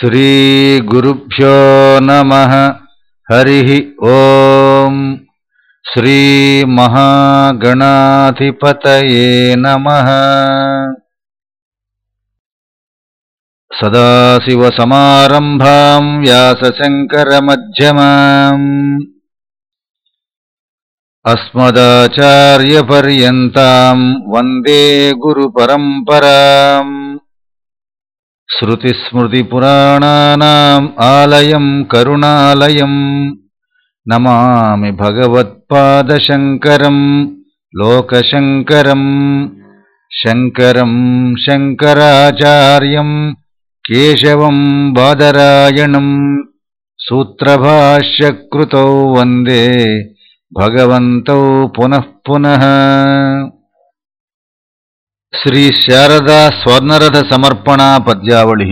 श्रीगुरुभ्यो नमः। हरिः ॐ श्रीमहागणाधिपतये नमः। सदाशिवसमारम्भाम् व्यासशङ्करमध्यमाम्। अस्मदाचार्यपर्यन्ताम् वन्दे गुरुपरम्पराम् श्रुतिस्मृतिपुराणानाम् आलयम् करुणालयम् नमामि भगवत्पादशङ्करम् लोकशङ्करम् शङ्करम् शङ्कराचार्यम् केशवम् बादरायणम् सूत्रभाष्यकृतौ वन्दे भगवन्तौ पुनः पुनः Shri Sharada Swarnaratha Samarpana Padyavali.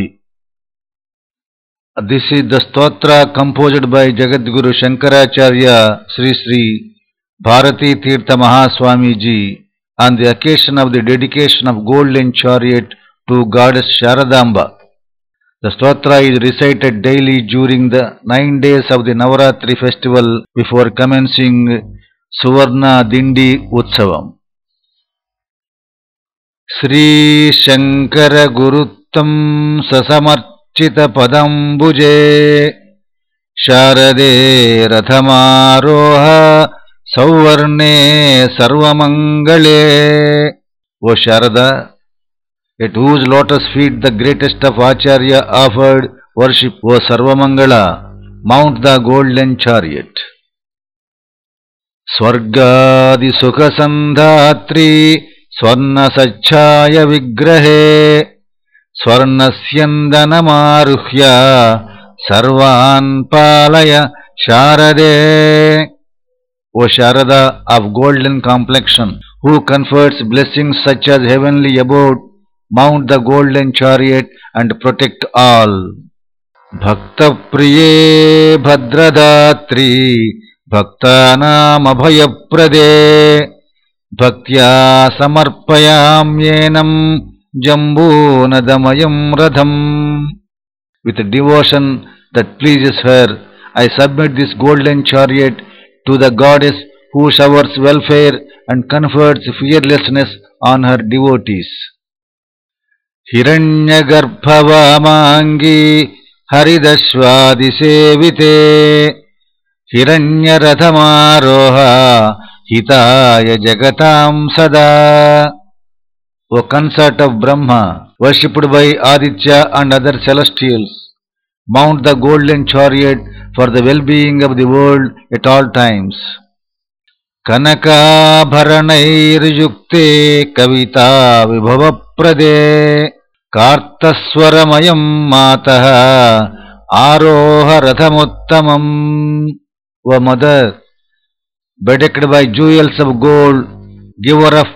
This is the stotra composed by Jagadguru Shankaracharya Shri Shri Bharati Tirtha Mahaswamiji on the occasion of the dedication of golden chariot to goddess Sharadamba. The stotra is recited daily during the nine days of the Navaratri festival before commencing Suvarna Dindi Utsavam श्रीशङ्करगुरुत्वं ससमर्चितपदम्बुजे शारदे रथमारोह सौवर्णे सर्वमङ्गले। O Sharada at whose lotus feet the greatest of acharya offered worship O Sarvamangala mount the golden chariot स्वर्गादिसुखसन्धात्री स्वर्णसच्छाय विग्रहे स्वर्णस्यन्दनमारुह्य सर्वान् पालय शारदे O Sharada of golden complexion, who confers blessings such as heavenly abode, mount the golden chariot and protect all. भक्तप्रिये भद्रदात्री भक्तानामभयप्रदे भक्त्या समर्पयाम्येनम् जम्बूनदमयम् रथम् With devotion that pleases her, I submit this golden chariot to the goddess who showers welfare and confers fearlessness on her devotees. हिरण्यगर्भवामाङ्गी हरिदश्वादिसेविते हिरण्यरथमारोह हिताय जगतां सदा O consort of Brahma, worshipped by Aditya and other celestials, mount the golden chariot for the well-being of the world at all times. कनकाभरणैर्युक्ते कविता विभवप्रदे कार्तस्वरमयम् मातः आरोहरथमुत्तमम् O mother, bedecked by jewels of gold, giver of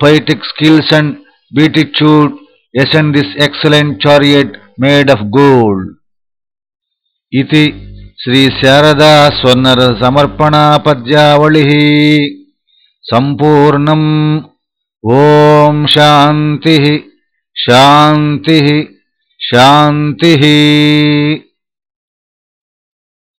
poetic skills and beatitude, ascend this excellent chariot made of gold. Iti Sri Sarada Swarnaratha Samarpana Padyavalihi. Sampurnam. Om Shantihi. Shantihi. Shantihi.